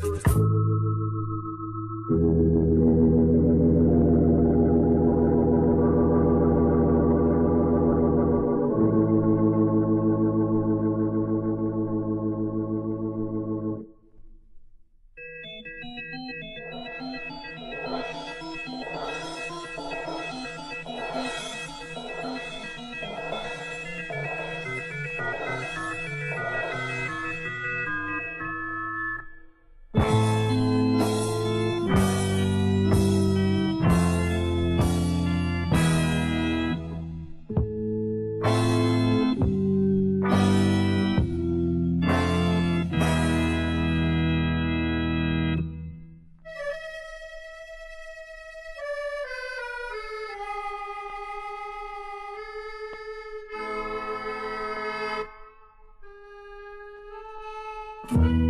Bye. Bye.